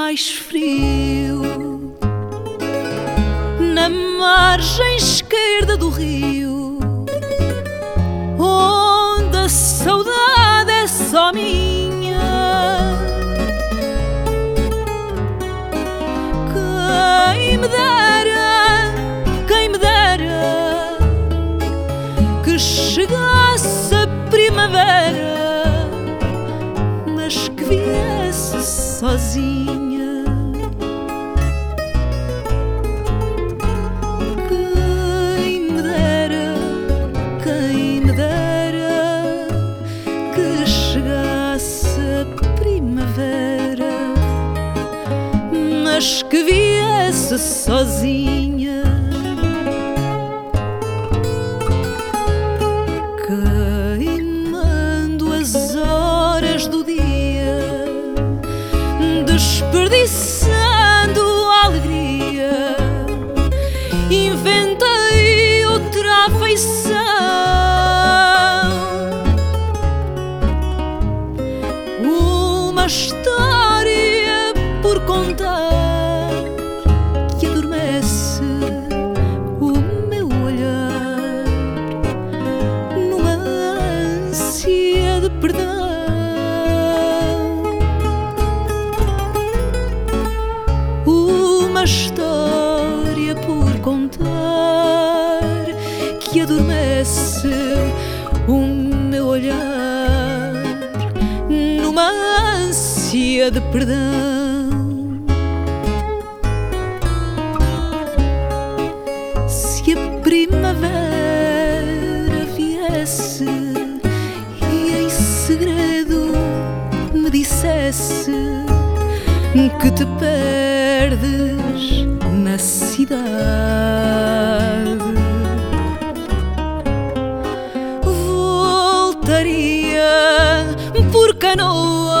mais frio na margem esquerda do rio, onde a saudade é só minha. Quem me dera, quem me dera que chegasse a primavera, mas que viesse sozinha. Que viesse sozinha. Queimando as horas do dia, desperdiçando a alegria inventei outra afeição. Perdão. uma história por contar que adormece o meu olhar numa ânsia de perdão. Dissesse que te perdes na cidade. Voltaria por canoa